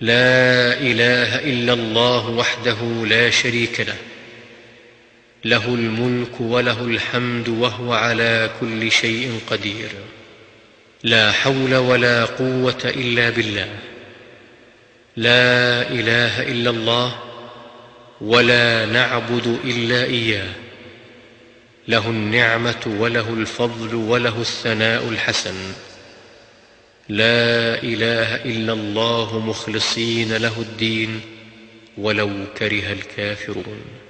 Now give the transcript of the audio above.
لا إله إلا الله وحده لا شريك له. له الملك وله الحمد وهو على كل شيء قدير. لا حول ولا قوة إلا بالله. لا إله إلا الله ولا نعبد إلا إياه. له النعمة وله الفضل وله الثناء الحسن. لا إله إلا الله مخلصين له الدين ولو كره الكافرون.